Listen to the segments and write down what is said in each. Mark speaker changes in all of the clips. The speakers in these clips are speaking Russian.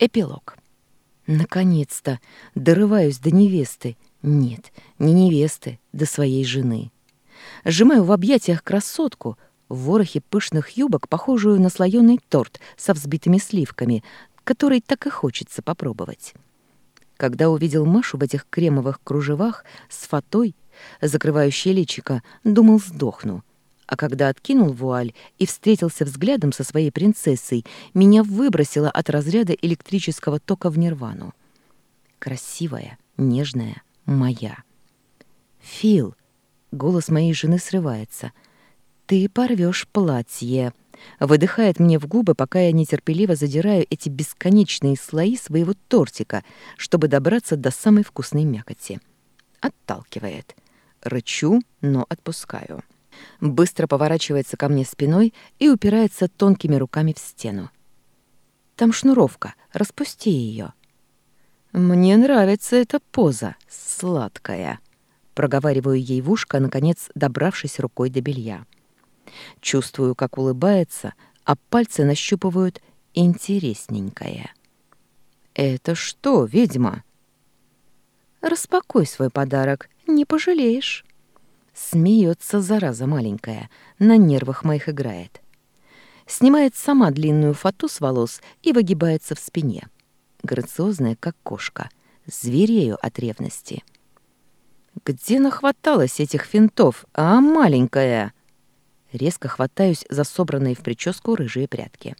Speaker 1: Эпилог. Наконец-то дорываюсь до невесты. Нет, не невесты, до своей жены. Сжимаю в объятиях красотку, в ворохе пышных юбок, похожую на слоёный торт со взбитыми сливками, который так и хочется попробовать. Когда увидел Машу в этих кремовых кружевах с фатой, закрывающей личико, думал, сдохну. А когда откинул вуаль и встретился взглядом со своей принцессой, меня выбросило от разряда электрического тока в нирвану. Красивая, нежная, моя. «Фил!» — голос моей жены срывается. «Ты порвешь платье!» Выдыхает мне в губы, пока я нетерпеливо задираю эти бесконечные слои своего тортика, чтобы добраться до самой вкусной мякоти. Отталкивает. Рычу, но отпускаю быстро поворачивается ко мне спиной и упирается тонкими руками в стену. «Там шнуровка, распусти ее». «Мне нравится эта поза, сладкая», — проговариваю ей в ушко, наконец добравшись рукой до белья. Чувствую, как улыбается, а пальцы нащупывают интересненькое. «Это что, ведьма?» «Распакуй свой подарок, не пожалеешь». Смеется, зараза маленькая, на нервах моих играет. Снимает сама длинную фату с волос и выгибается в спине. Грациозная, как кошка, зверею от ревности. «Где нахваталась этих финтов, а, маленькая?» Резко хватаюсь за собранные в прическу рыжие прятки.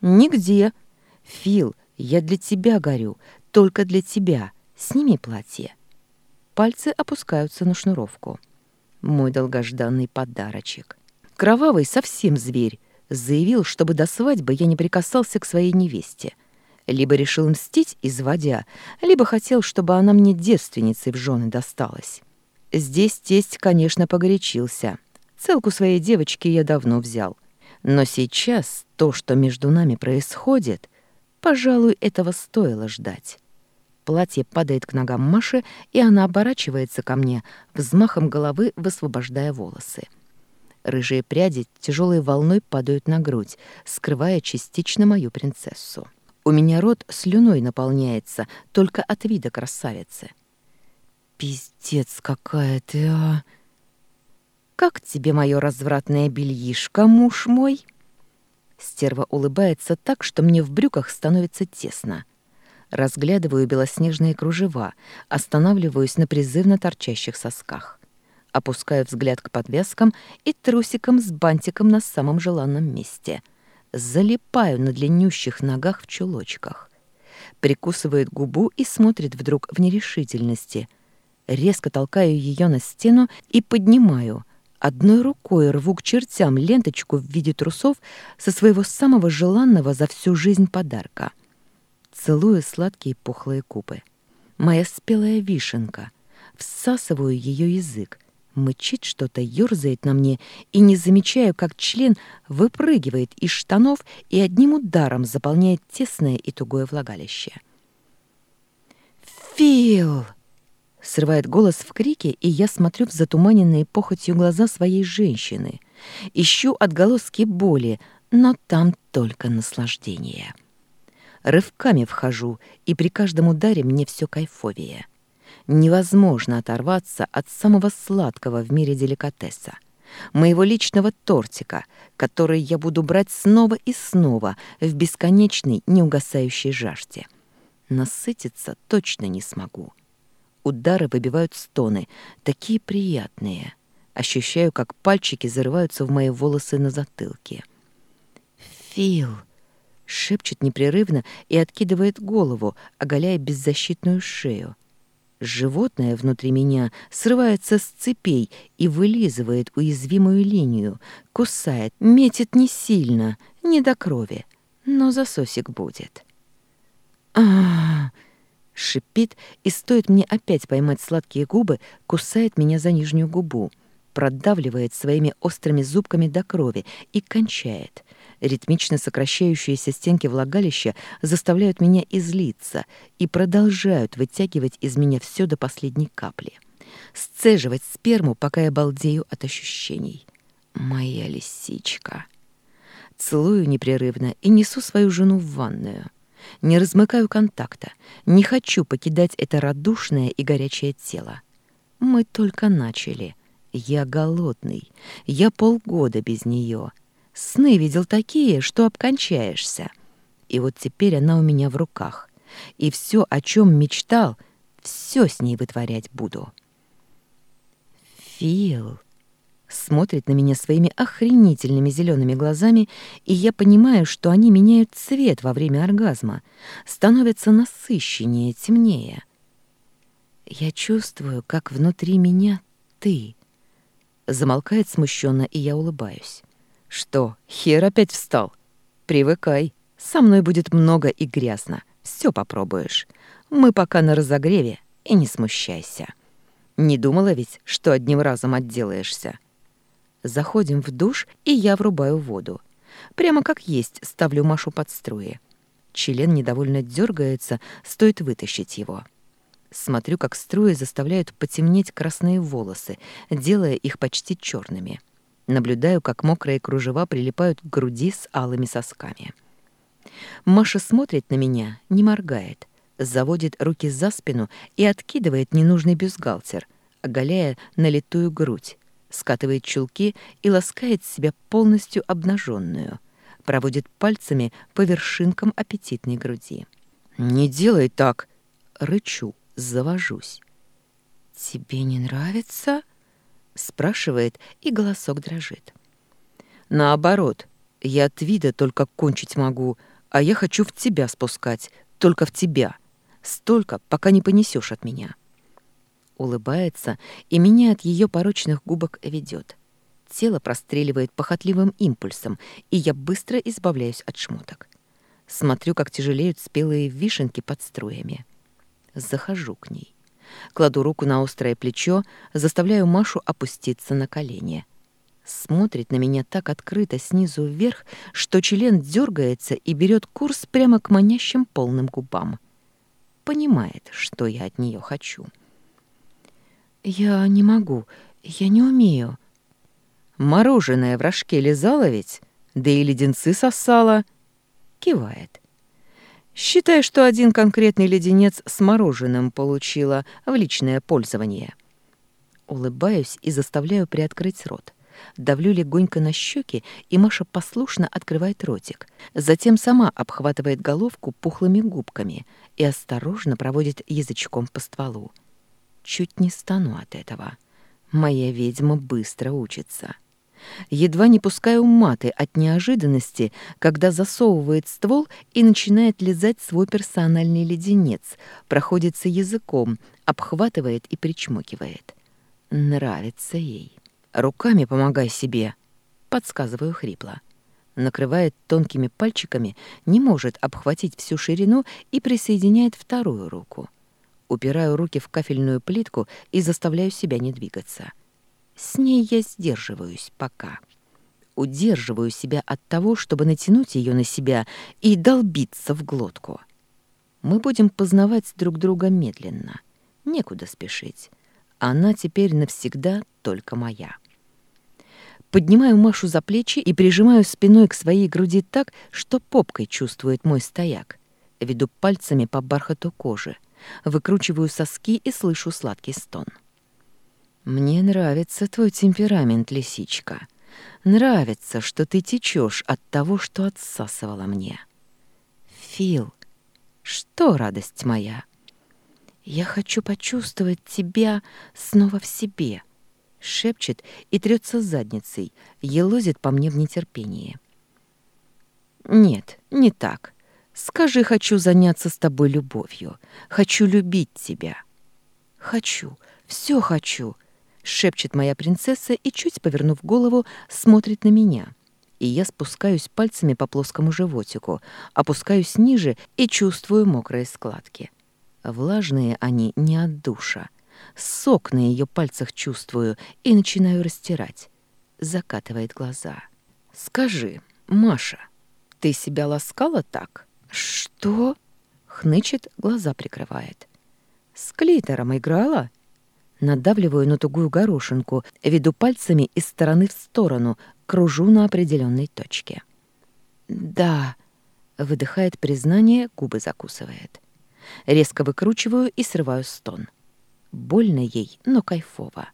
Speaker 1: «Нигде. Фил, я для тебя горю, только для тебя. Сними платье». Пальцы опускаются на шнуровку мой долгожданный подарочек. Кровавый совсем зверь, заявил, чтобы до свадьбы я не прикасался к своей невесте. Либо решил мстить, изводя, либо хотел, чтобы она мне девственницей в жены досталась. Здесь тесть, конечно, погорячился. Целку своей девочки я давно взял. Но сейчас то, что между нами происходит, пожалуй, этого стоило ждать. Платье падает к ногам Маши, и она оборачивается ко мне, взмахом головы высвобождая волосы. Рыжие пряди тяжелой волной падают на грудь, скрывая частично мою принцессу. У меня рот слюной наполняется только от вида красавицы. «Пиздец, какая ты, а!» «Как тебе мое развратное бельишко, муж мой?» Стерва улыбается так, что мне в брюках становится тесно. Разглядываю белоснежные кружева, останавливаюсь на призывно торчащих сосках. Опускаю взгляд к подвязкам и трусикам с бантиком на самом желанном месте. Залипаю на длиннющих ногах в чулочках. Прикусывает губу и смотрит вдруг в нерешительности. Резко толкаю ее на стену и поднимаю — одной рукой рву к чертям ленточку в виде трусов со своего самого желанного за всю жизнь подарка — целую сладкие пухлые купы. Моя спелая вишенка. Всасываю ее язык. Мычит что-то, ерзает на мне, и не замечаю, как член выпрыгивает из штанов и одним ударом заполняет тесное и тугое влагалище. «Фил!» — срывает голос в крике, и я смотрю в затуманенные похотью глаза своей женщины. Ищу отголоски боли, но там только наслаждение. Рывками вхожу, и при каждом ударе мне все кайфовее. Невозможно оторваться от самого сладкого в мире деликатеса. Моего личного тортика, который я буду брать снова и снова в бесконечной неугасающей жажде. Насытиться точно не смогу. Удары выбивают стоны, такие приятные. Ощущаю, как пальчики зарываются в мои волосы на затылке. «Фил!» шепчет непрерывно и откидывает голову, оголяя беззащитную шею. Животное внутри меня срывается с цепей и вылизывает уязвимую линию, кусает, метит не сильно, не до крови, но засосик будет. а, шипит, и стоит мне опять поймать сладкие губы, кусает меня за нижнюю губу, продавливает своими острыми зубками до крови и кончает — Ритмично сокращающиеся стенки влагалища заставляют меня излиться и продолжают вытягивать из меня все до последней капли. Сцеживать сперму, пока я балдею от ощущений. Моя лисичка. Целую непрерывно и несу свою жену в ванную. Не размыкаю контакта, не хочу покидать это радушное и горячее тело. Мы только начали. Я голодный. Я полгода без нее. Сны видел такие, что обкончаешься. И вот теперь она у меня в руках. И все, о чем мечтал, все с ней вытворять буду. Фил смотрит на меня своими охренительными зелеными глазами, и я понимаю, что они меняют цвет во время оргазма, становятся насыщеннее, темнее. Я чувствую, как внутри меня ты. Замолкает смущенно, и я улыбаюсь. «Что, хер опять встал? Привыкай. Со мной будет много и грязно. Все попробуешь. Мы пока на разогреве, и не смущайся. Не думала ведь, что одним разом отделаешься. Заходим в душ, и я врубаю воду. Прямо как есть ставлю Машу под струи. Член недовольно дергается, стоит вытащить его. Смотрю, как струи заставляют потемнеть красные волосы, делая их почти черными. — Наблюдаю, как мокрые кружева прилипают к груди с алыми сосками. Маша смотрит на меня, не моргает, заводит руки за спину и откидывает ненужный бюстгальтер, оголяя налитую грудь, скатывает чулки и ласкает себя полностью обнаженную, проводит пальцами по вершинкам аппетитной груди. «Не делай так!» — рычу, завожусь. «Тебе не нравится?» спрашивает, и голосок дрожит. Наоборот, я от вида только кончить могу, а я хочу в тебя спускать, только в тебя. Столько, пока не понесешь от меня. Улыбается и меня от ее порочных губок ведет. Тело простреливает похотливым импульсом, и я быстро избавляюсь от шмоток. Смотрю, как тяжелеют спелые вишенки под струями. Захожу к ней. Кладу руку на острое плечо, заставляю Машу опуститься на колени. Смотрит на меня так открыто снизу вверх, что член дергается и берет курс прямо к манящим полным губам. Понимает, что я от нее хочу. «Я не могу, я не умею». «Мороженое в рожке лизала ведь? Да и леденцы сосала». Кивает. Считай, что один конкретный леденец с мороженым получила в личное пользование. Улыбаюсь и заставляю приоткрыть рот. Давлю легонько на щеки, и Маша послушно открывает ротик. Затем сама обхватывает головку пухлыми губками и осторожно проводит язычком по стволу. Чуть не стану от этого. Моя ведьма быстро учится едва не пускаю маты от неожиданности, когда засовывает ствол и начинает лизать свой персональный леденец, проходится языком, обхватывает и причмокивает. Нравится ей. «Руками помогай себе», — подсказываю хрипло. Накрывает тонкими пальчиками, не может обхватить всю ширину и присоединяет вторую руку. Упираю руки в кафельную плитку и заставляю себя не двигаться. — с ней я сдерживаюсь пока. Удерживаю себя от того, чтобы натянуть ее на себя и долбиться в глотку. Мы будем познавать друг друга медленно. Некуда спешить. Она теперь навсегда только моя. Поднимаю Машу за плечи и прижимаю спиной к своей груди так, что попкой чувствует мой стояк. Веду пальцами по бархату кожи. Выкручиваю соски и слышу сладкий стон. — мне нравится твой темперамент, лисичка. Нравится, что ты течешь от того, что отсасывала мне. Фил, что радость моя? Я хочу почувствовать тебя снова в себе. Шепчет и трется задницей, елозит по мне в нетерпении. Нет, не так. Скажи, хочу заняться с тобой любовью. Хочу любить тебя. Хочу, все хочу шепчет моя принцесса и, чуть повернув голову, смотрит на меня. И я спускаюсь пальцами по плоскому животику, опускаюсь ниже и чувствую мокрые складки. Влажные они не от душа. Сок на ее пальцах чувствую и начинаю растирать. Закатывает глаза. «Скажи, Маша, ты себя ласкала так?» «Что?» — хнычет, глаза прикрывает. «С клитором играла?» надавливаю на тугую горошинку, веду пальцами из стороны в сторону, кружу на определенной точке. «Да», — выдыхает признание, губы закусывает. Резко выкручиваю и срываю стон. Больно ей, но кайфово.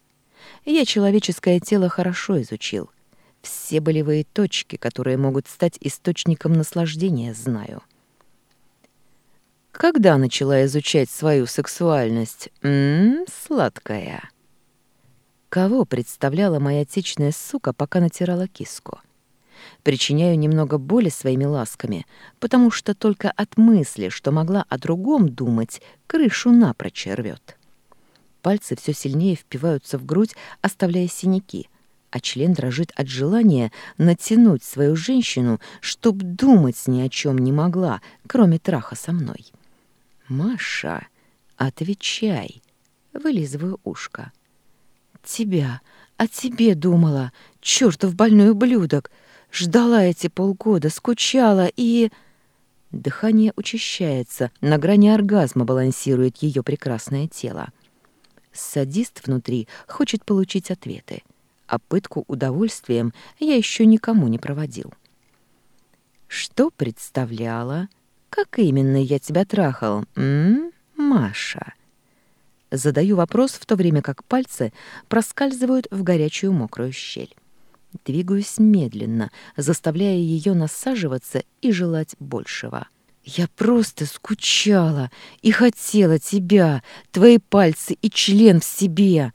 Speaker 1: Я человеческое тело хорошо изучил. Все болевые точки, которые могут стать источником наслаждения, знаю. — когда начала изучать свою сексуальность? Ммм, сладкая. Кого представляла моя отечная сука, пока натирала киску? Причиняю немного боли своими ласками, потому что только от мысли, что могла о другом думать, крышу напрочь рвет. Пальцы все сильнее впиваются в грудь, оставляя синяки, а член дрожит от желания натянуть свою женщину, чтоб думать ни о чем не могла, кроме траха со мной. «Маша, отвечай!» — вылизываю ушко. «Тебя! О тебе думала! Чёртов больной ублюдок! Ждала эти полгода, скучала и...» Дыхание учащается, на грани оргазма балансирует ее прекрасное тело. Садист внутри хочет получить ответы, а пытку удовольствием я еще никому не проводил. «Что представляла?» «Как именно я тебя трахал, м? Маша?» Задаю вопрос, в то время как пальцы проскальзывают в горячую мокрую щель. Двигаюсь медленно, заставляя ее насаживаться и желать большего. «Я просто скучала и хотела тебя, твои пальцы и член в себе!»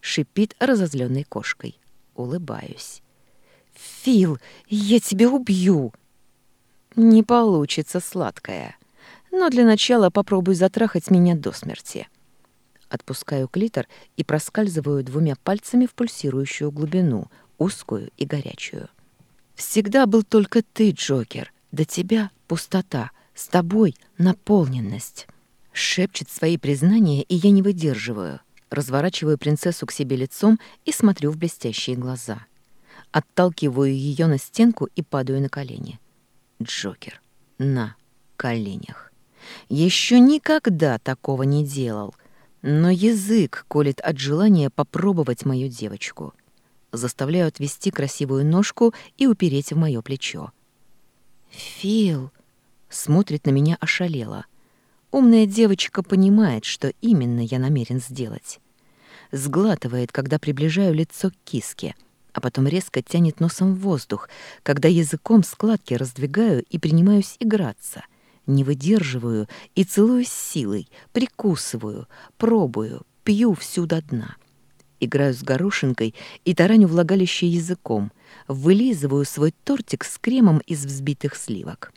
Speaker 1: Шипит разозленной кошкой. Улыбаюсь. «Фил, я тебя убью!» Не получится сладкое. Но для начала попробуй затрахать меня до смерти. Отпускаю клитор и проскальзываю двумя пальцами в пульсирующую глубину, узкую и горячую. Всегда был только ты, Джокер. До тебя пустота, с тобой наполненность. Шепчет свои признания, и я не выдерживаю. Разворачиваю принцессу к себе лицом и смотрю в блестящие глаза. Отталкиваю ее на стенку и падаю на колени. Джокер на коленях. Еще никогда такого не делал, но язык колет от желания попробовать мою девочку. Заставляю отвести красивую ножку и упереть в мое плечо. «Фил!» — смотрит на меня ошалело. Умная девочка понимает, что именно я намерен сделать. Сглатывает, когда приближаю лицо к киске — а потом резко тянет носом в воздух, когда языком складки раздвигаю и принимаюсь играться. Не выдерживаю и целую силой, прикусываю, пробую, пью всю до дна. Играю с горошинкой и тараню влагалище языком, вылизываю свой тортик с кремом из взбитых сливок.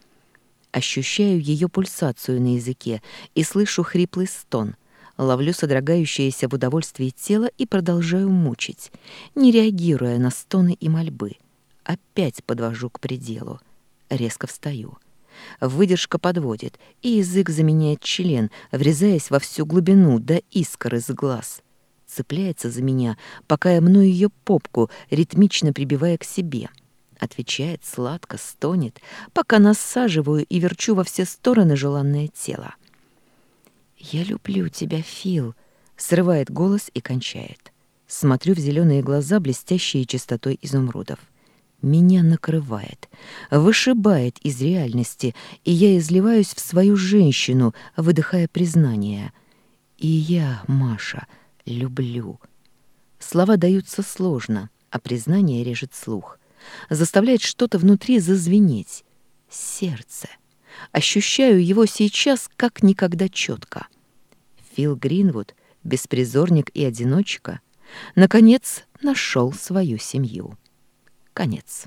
Speaker 1: Ощущаю ее пульсацию на языке и слышу хриплый стон — Ловлю содрогающееся в удовольствии тело и продолжаю мучить, не реагируя на стоны и мольбы. Опять подвожу к пределу. Резко встаю. Выдержка подводит, и язык заменяет член, врезаясь во всю глубину до искр из глаз. Цепляется за меня, пока я мною ее попку, ритмично прибивая к себе. Отвечает сладко, стонет, пока насаживаю и верчу во все стороны желанное тело. «Я люблю тебя, Фил», — срывает голос и кончает. Смотрю в зеленые глаза, блестящие чистотой изумрудов. Меня накрывает, вышибает из реальности, и я изливаюсь в свою женщину, выдыхая признание. И я, Маша, люблю. Слова даются сложно, а признание режет слух. Заставляет что-то внутри зазвенеть. Сердце. Ощущаю его сейчас как никогда четко. Фил Гринвуд, беспризорник и одиночка, наконец нашел свою семью. Конец.